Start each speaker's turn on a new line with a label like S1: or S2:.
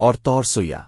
S1: اور طور سویا